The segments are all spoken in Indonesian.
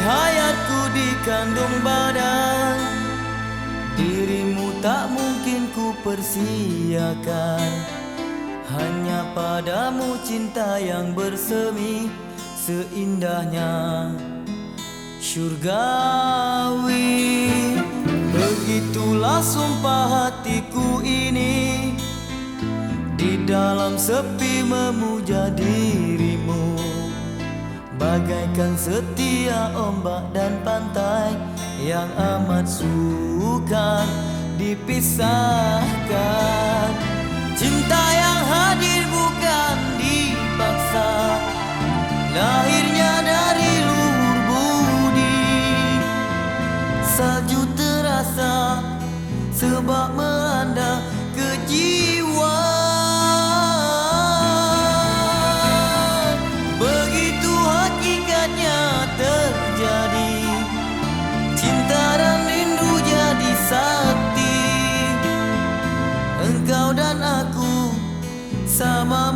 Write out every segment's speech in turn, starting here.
hayatku dikandung badan Dirimu tak mungkin ku persiakan. Hanya padamu cinta yang bersemi Seindahnya surgawi. Begitulah sumpah hatiku ini Di dalam sepi memuja dirimu. bagaikan setia ombak dan pantai yang amat sukar dipisahkan. Cinta Cinta dan rindu jadi sakti. Engkau dan aku sama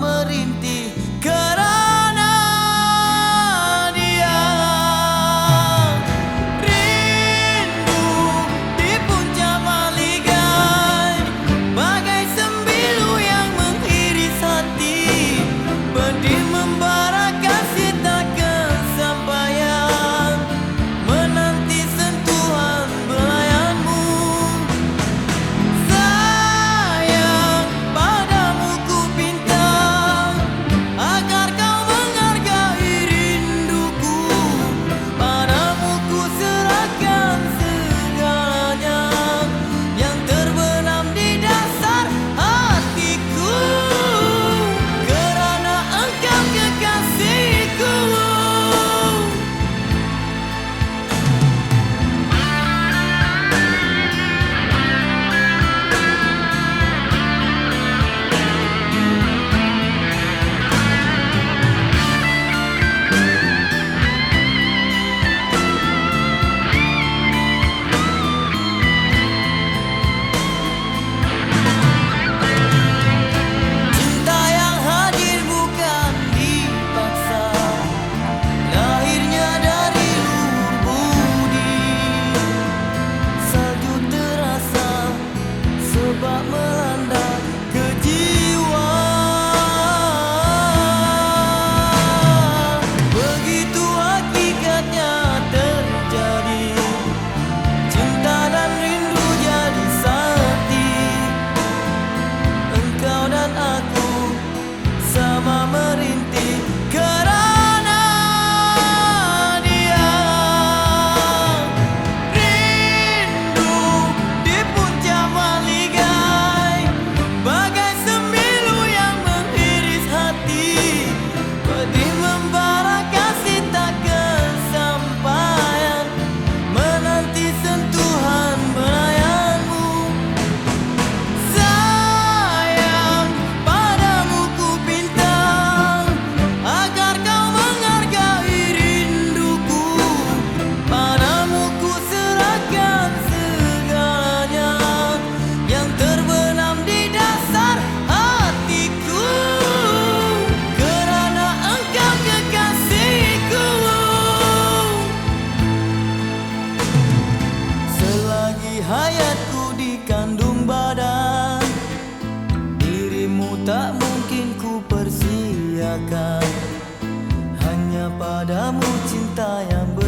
kamu cinta yang ber